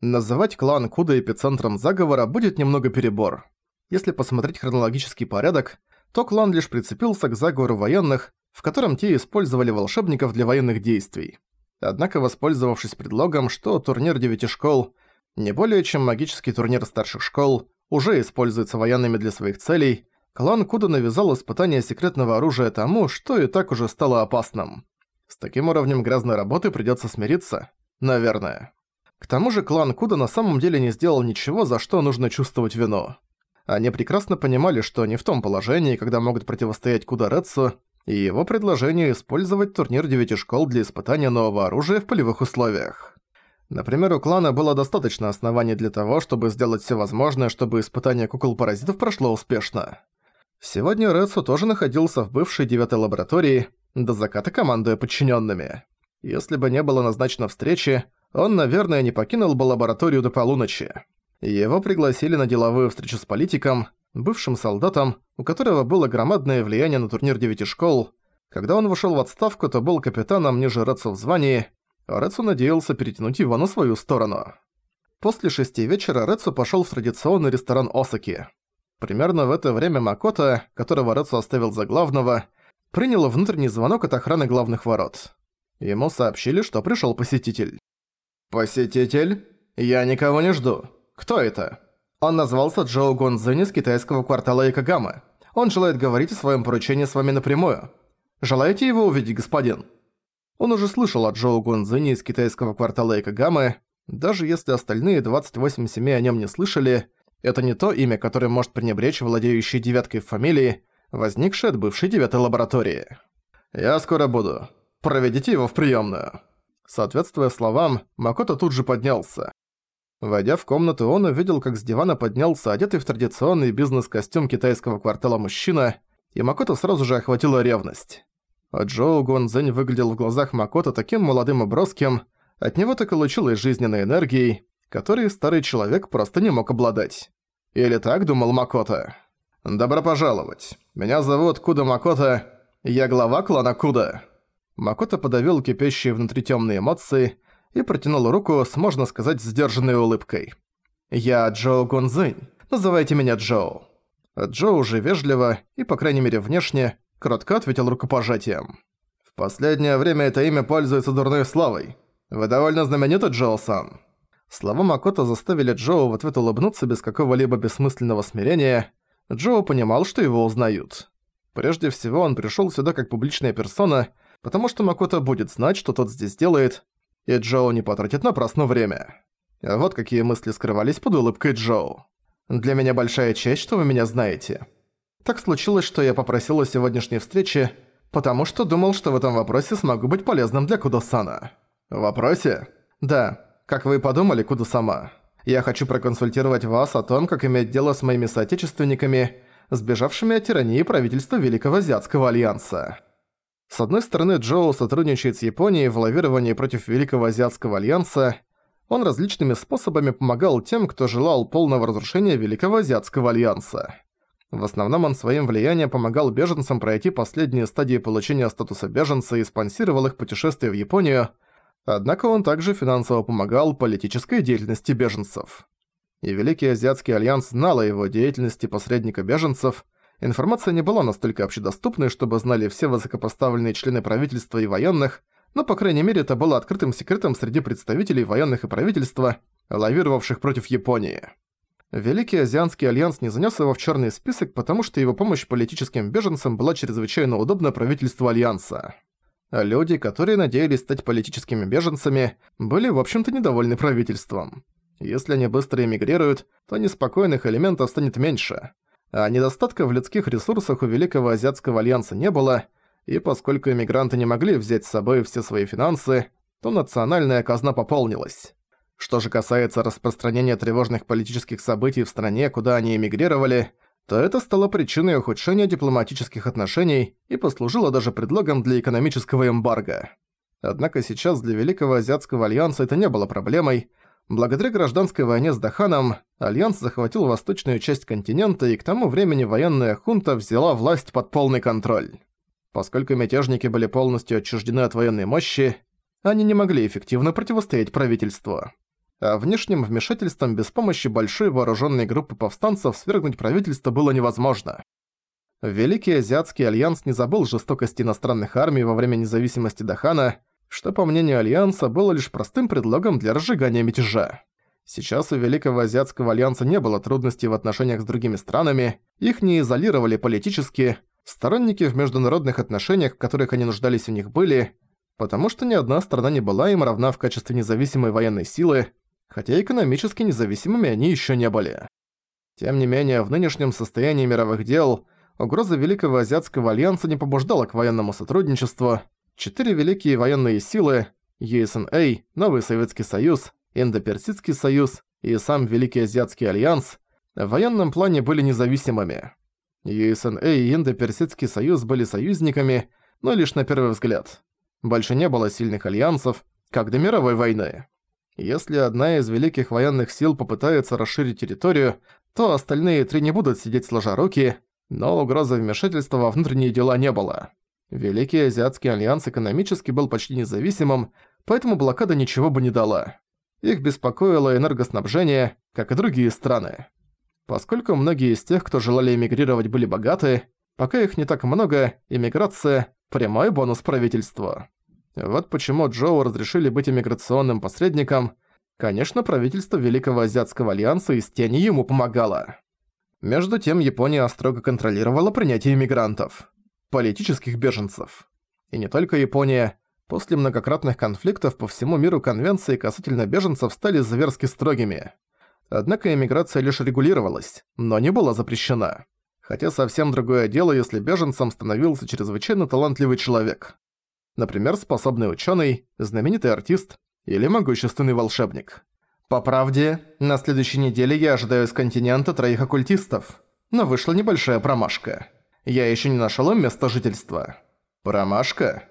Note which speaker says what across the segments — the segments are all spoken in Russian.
Speaker 1: Называть клан Куда эпицентром заговора будет немного перебор. Если посмотреть хронологический порядок, то клан лишь прицепился к заговору военных, в котором те использовали волшебников для военных действий. Однако, воспользовавшись предлогом, что турнир девяти школ не более чем магический турнир старших школ, уже используется военными для своих целей, клан Куда навязал испытание секретного оружия тому, что и так уже стало опасным. С таким уровнем грязной работы придётся смириться, наверное. К тому же клан Куда на самом деле не сделал ничего, за что нужно чувствовать вину. Они прекрасно понимали, что они в том положении, когда могут противостоять Куда Рецу, и его предложение использовать турнир девяти школ для испытания нового оружия в полевых условиях. Например, у клана было достаточно оснований для того, чтобы сделать все возможное, чтобы испытание кукол-паразитов прошло успешно. Сегодня Рецу тоже находился в бывшей девятой лаборатории, до заката командуя подчиненными. Если бы не было назначено встречи, он, наверное, не покинул бы лабораторию до полуночи. Его пригласили на деловую встречу с политиком, бывшим солдатом, у которого было громадное влияние на турнир девяти школ. Когда он вышел в отставку, то был капитаном ниже Рэдсу в звании, а Рэдсу надеялся перетянуть его на свою сторону. После шести вечера Рэдсу пошел в традиционный ресторан Осаки. Примерно в это время Макото, которого Рэдсу оставил за главного, принял внутренний звонок от охраны главных ворот. Ему сообщили, что пришел посетитель. «Посетитель? Я никого не жду. Кто это?» Он назвался Джоу Гонзинь из китайского квартала Икагамы. Он желает говорить о своем поручении с вами напрямую. Желаете его увидеть, господин?» Он уже слышал от Джоу Гонзини из китайского квартала Икагамы. Даже если остальные 28 семей о нем не слышали, это не то имя, которое может пренебречь владеющий девяткой фамилии, возникшей от бывшей девятой лаборатории. «Я скоро буду. Проведите его в приемную. Соответствуя словам, Макото тут же поднялся. Войдя в комнату, он увидел, как с дивана поднялся одетый в традиционный бизнес-костюм китайского квартала мужчина, и Макото сразу же охватила ревность. А Джоу Гонзэнь выглядел в глазах Макото таким молодым и броским, от него так и лучилась жизненной энергией, которой старый человек просто не мог обладать. Или так думал Макото. «Добро пожаловать. Меня зовут Куда Макото. Я глава клана Куда». Макото подавил кипящие внутри темные эмоции и протянул руку с, можно сказать, сдержанной улыбкой. «Я Джоу Гонзынь. Называйте меня Джоу». Джоу уже вежливо и, по крайней мере, внешне, кратко ответил рукопожатием. «В последнее время это имя пользуется дурной славой. Вы довольно знамениты, Джоу-сан». Слова Макото заставили Джоу в ответ улыбнуться без какого-либо бессмысленного смирения. Джоу понимал, что его узнают. Прежде всего, он пришёл сюда как публичная персона, потому что Макото будет знать, что тот здесь делает, и Джоу не потратит напрасно время. Вот какие мысли скрывались под улыбкой Джоу. «Для меня большая честь, что вы меня знаете. Так случилось, что я попросил о сегодняшней встрече, потому что думал, что в этом вопросе смогу быть полезным для Кудосана». «В вопросе?» «Да. Как вы и подумали, Кудосама. Я хочу проконсультировать вас о том, как иметь дело с моими соотечественниками, сбежавшими от тирании правительства Великого Азиатского Альянса». С одной стороны, Джоу сотрудничает с Японией в лавировании против Великого Азиатского Альянса. Он различными способами помогал тем, кто желал полного разрушения Великого Азиатского Альянса. В основном он своим влиянием помогал беженцам пройти последние стадии получения статуса беженца и спонсировал их путешествия в Японию, однако он также финансово помогал политической деятельности беженцев. И Великий Азиатский Альянс знал о его деятельности посредника беженцев – Информация не была настолько общедоступной, чтобы знали все высокопоставленные члены правительства и военных, но, по крайней мере, это было открытым секретом среди представителей военных и правительства, лавировавших против Японии. Великий Азиатский Альянс не занёс его в чёрный список, потому что его помощь политическим беженцам была чрезвычайно удобна правительству Альянса. Люди, которые надеялись стать политическими беженцами, были, в общем-то, недовольны правительством. Если они быстро эмигрируют, то неспокойных элементов станет меньше – а недостатка в людских ресурсах у Великого Азиатского Альянса не было, и поскольку иммигранты не могли взять с собой все свои финансы, то национальная казна пополнилась. Что же касается распространения тревожных политических событий в стране, куда они эмигрировали, то это стало причиной ухудшения дипломатических отношений и послужило даже предлогом для экономического эмбарго. Однако сейчас для Великого Азиатского Альянса это не было проблемой, Благодаря гражданской войне с Даханом, Альянс захватил восточную часть континента и к тому времени военная хунта взяла власть под полный контроль. Поскольку мятежники были полностью отчуждены от военной мощи, они не могли эффективно противостоять правительству. а внешним вмешательством без помощи большой вооруженной группы повстанцев свергнуть правительство было невозможно. Великий Азиатский Альянс не забыл жестокости иностранных армий во время независимости Дахана, что, по мнению Альянса, было лишь простым предлогом для разжигания мятежа. Сейчас у Великого Азиатского Альянса не было трудностей в отношениях с другими странами, их не изолировали политически, сторонники в международных отношениях, в которых они нуждались у них были, потому что ни одна страна не была им равна в качестве независимой военной силы, хотя экономически независимыми они еще не были. Тем не менее, в нынешнем состоянии мировых дел угроза Великого Азиатского Альянса не побуждала к военному сотрудничеству. Четыре великие военные силы – USNA, Новый Советский Союз, Индо-Персидский союз и сам Великий Азиатский альянс в военном плане были независимыми. USNA и Индо-Персидский союз были союзниками, но лишь на первый взгляд. Больше не было сильных альянсов, как до мировой войны. Если одна из великих военных сил попытается расширить территорию, то остальные три не будут сидеть сложа руки, но угрозы вмешательства во внутренние дела не было. Великий Азиатский альянс экономически был почти независимым, поэтому блокада ничего бы не дала. Их беспокоило энергоснабжение, как и другие страны. Поскольку многие из тех, кто желали эмигрировать, были богаты, пока их не так много, эмиграция – прямой бонус правительству. Вот почему Джоу разрешили быть иммиграционным посредником. Конечно, правительство Великого Азиатского Альянса из тени ему помогало. Между тем, Япония строго контролировала принятие иммигрантов. Политических беженцев. И не только Япония, После многократных конфликтов по всему миру конвенции касательно беженцев стали зверски строгими. Однако эмиграция лишь регулировалась, но не была запрещена. Хотя совсем другое дело, если беженцем становился чрезвычайно талантливый человек. Например, способный ученый, знаменитый артист или могущественный волшебник. По правде, на следующей неделе я ожидаю с континента троих оккультистов, но вышла небольшая промашка. Я еще не нашел им место жительства. Промашка?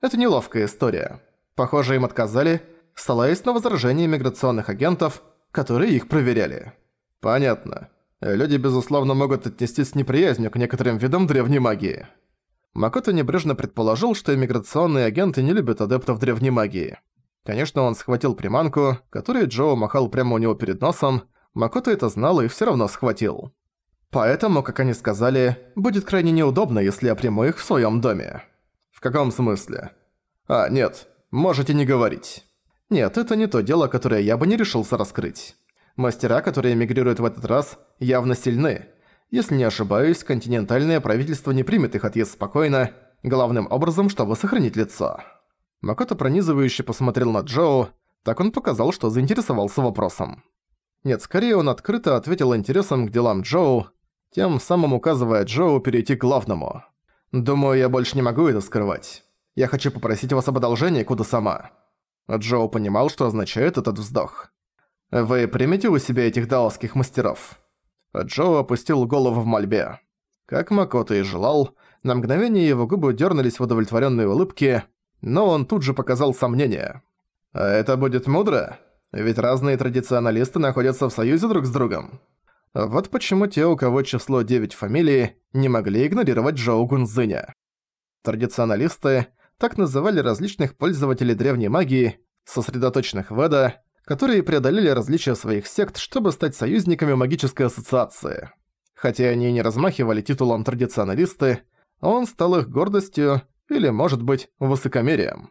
Speaker 1: Это неловкая история. Похоже, им отказали, ссылаясь на возражения миграционных агентов, которые их проверяли. Понятно. Люди, безусловно, могут отнестись с неприязнью к некоторым видам древней магии. Макото небрежно предположил, что иммиграционные агенты не любят адептов древней магии. Конечно, он схватил приманку, которую Джоу махал прямо у него перед носом. Макото это знал и всё равно схватил. Поэтому, как они сказали, будет крайне неудобно, если я приму их в своём доме каком смысле? А, нет, можете не говорить. Нет, это не то дело, которое я бы не решился раскрыть. Мастера, которые эмигрируют в этот раз, явно сильны. Если не ошибаюсь, континентальное правительство не примет их отъезд спокойно, главным образом, чтобы сохранить лицо. Макото пронизывающе посмотрел на Джоу, так он показал, что заинтересовался вопросом. Нет, скорее он открыто ответил интересом к делам Джоу, тем самым указывая Джоу перейти к главному. «Думаю, я больше не могу это скрывать. Я хочу попросить вас об одолжении, куда сама». Джоу понимал, что означает этот вздох. «Вы примете у себя этих даосских мастеров?» Джоу опустил голову в мольбе. Как Макото и желал, на мгновение его губы дернулись в удовлетворенной улыбке, но он тут же показал сомнение. «А это будет мудро? Ведь разные традиционалисты находятся в союзе друг с другом. Вот почему те, у кого число 9 фамилий, не могли игнорировать Джоу Гунзыня. Традиционалисты так называли различных пользователей древней магии, сосредоточенных в Эда, которые преодолели различия своих сект, чтобы стать союзниками магической ассоциации. Хотя они и не размахивали титулом традиционалисты, он стал их гордостью или, может быть, высокомерием.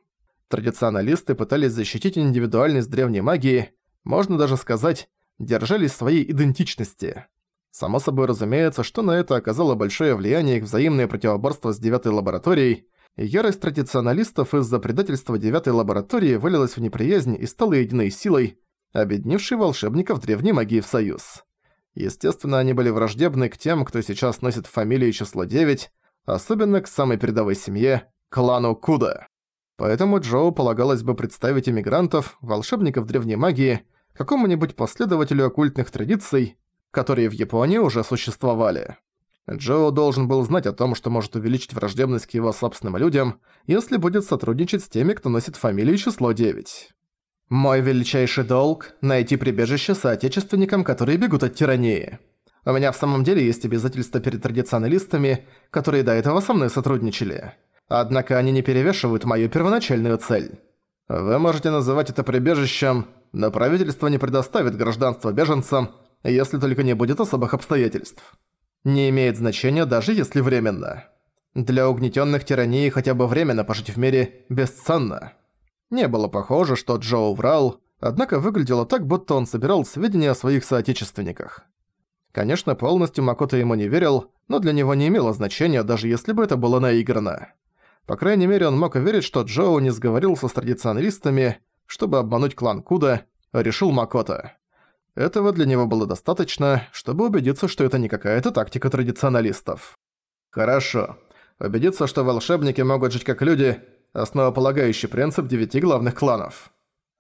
Speaker 1: Традиционалисты пытались защитить индивидуальность древней магии, можно даже сказать, держались своей идентичности. Само собой разумеется, что на это оказало большое влияние их взаимное противоборство с девятой лабораторией, и ярость традиционалистов из-за предательства девятой лаборатории вылилась в неприязнь и стала единой силой, объединившей волшебников древней магии в союз. Естественно, они были враждебны к тем, кто сейчас носит фамилию число 9, особенно к самой передовой семье, клану Куда. Поэтому Джоу полагалось бы представить иммигрантов, волшебников древней магии, какому-нибудь последователю оккультных традиций, которые в Японии уже существовали. Джоу должен был знать о том, что может увеличить враждебность к его собственным людям, если будет сотрудничать с теми, кто носит фамилию число 9. «Мой величайший долг – найти прибежище соотечественникам, которые бегут от тирании. У меня в самом деле есть обязательства перед традиционалистами, которые до этого со мной сотрудничали. Однако они не перевешивают мою первоначальную цель. Вы можете называть это прибежищем но правительство не предоставит гражданство беженцам, если только не будет особых обстоятельств. Не имеет значения даже если временно. Для угнетенных тирании хотя бы временно пожить в мире бесценно. Не было похоже, что Джоу врал, однако выглядело так, будто он собирал сведения о своих соотечественниках. Конечно, полностью Макото ему не верил, но для него не имело значения, даже если бы это было наиграно. По крайней мере, он мог уверить, что Джоу не сговорился с традиционалистами, чтобы обмануть клан Куда, решил Макото. Этого для него было достаточно, чтобы убедиться, что это не какая-то тактика традиционалистов. Хорошо. Убедиться, что волшебники могут жить как люди – основополагающий принцип девяти главных кланов.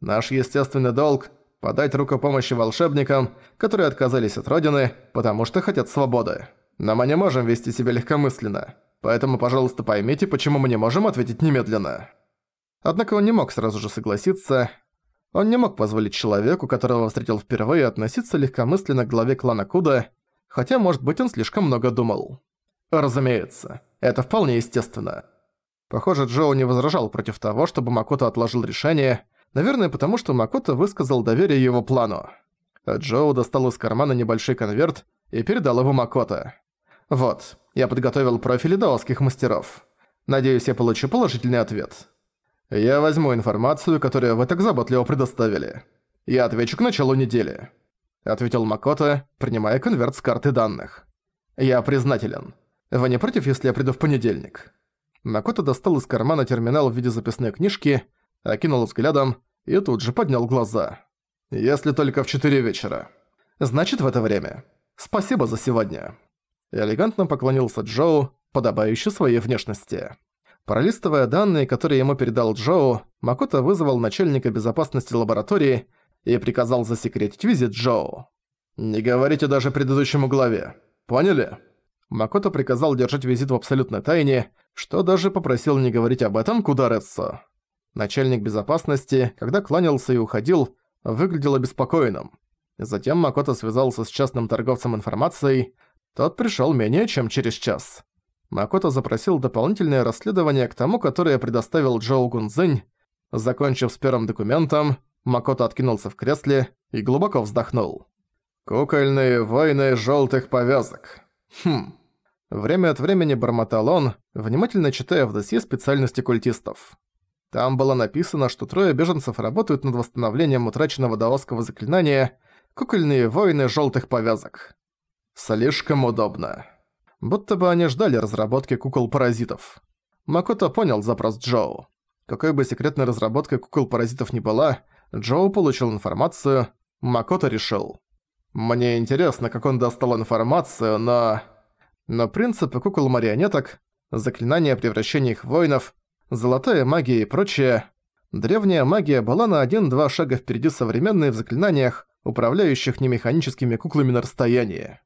Speaker 1: Наш естественный долг – подать руку помощи волшебникам, которые отказались от Родины, потому что хотят свободы. Но мы не можем вести себя легкомысленно. Поэтому, пожалуйста, поймите, почему мы не можем ответить немедленно. Однако он не мог сразу же согласиться. Он не мог позволить человеку, которого встретил впервые, относиться легкомысленно к главе клана Куда, хотя, может быть, он слишком много думал. Разумеется, это вполне естественно. Похоже, Джоу не возражал против того, чтобы Макото отложил решение, наверное, потому что Макото высказал доверие его плану. Джоу достал из кармана небольшой конверт и передал его Макото. «Вот, я подготовил профили даосских мастеров. Надеюсь, я получу положительный ответ». «Я возьму информацию, которую вы так заботливо предоставили. Я отвечу к началу недели», — ответил Макото, принимая конверт с карты данных. «Я признателен. Вы не против, если я приду в понедельник?» Макото достал из кармана терминал в виде записной книжки, окинул взглядом и тут же поднял глаза. «Если только в четыре вечера. Значит, в это время. Спасибо за сегодня». Элегантно поклонился Джоу, подобающий своей внешности. Пролистывая данные, которые ему передал Джоу, Макото вызвал начальника безопасности лаборатории и приказал засекретить визит Джоу. «Не говорите даже предыдущему главе. Поняли?» Макото приказал держать визит в абсолютной тайне, что даже попросил не говорить об этом Кударецу. Начальник безопасности, когда кланялся и уходил, выглядел обеспокоенным. Затем Макото связался с частным торговцем информацией, тот пришёл менее чем через час. Макото запросил дополнительное расследование к тому, которое предоставил Джоу Гунзинь. Закончив с первым документом, Макото откинулся в кресле и глубоко вздохнул. «Кукольные войны жёлтых повязок. Хм». Время от времени бормотал он, внимательно читая в досье специальности культистов. Там было написано, что трое беженцев работают над восстановлением утраченного даосского заклинания «Кукольные войны жёлтых повязок». Слишком удобно будто бы они ждали разработки кукол-паразитов. Макото понял запрос Джоу. Какой бы секретной разработкой кукол-паразитов ни была, Джоу получил информацию, Макото решил. Мне интересно, как он достал информацию, но... Но принципы кукол-марионеток, заклинания превращения их воинов, золотая магия и прочее... Древняя магия была на один-два шага впереди современной в заклинаниях, управляющих немеханическими куклами на расстоянии.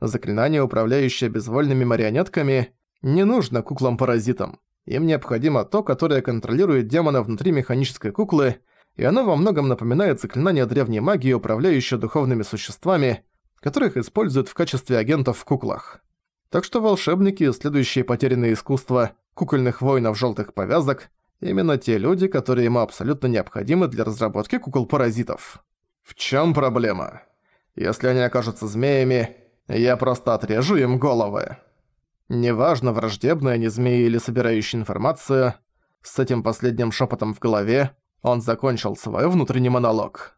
Speaker 1: Заклинание, управляющее безвольными марионетками, не нужно куклам-паразитам. Им необходимо то, которое контролирует демона внутри механической куклы, и оно во многом напоминает заклинание древней магии, управляющее духовными существами, которых используют в качестве агентов в куклах. Так что волшебники, следующие потерянные искусства кукольных воинов желтых повязок, именно те люди, которые ему абсолютно необходимы для разработки кукол-паразитов. В чем проблема? Если они окажутся змеями, я просто отрежу им головы. Неважно, враждебные они змеи или собирающие информацию, с этим последним шепотом в голове он закончил свой внутренний монолог.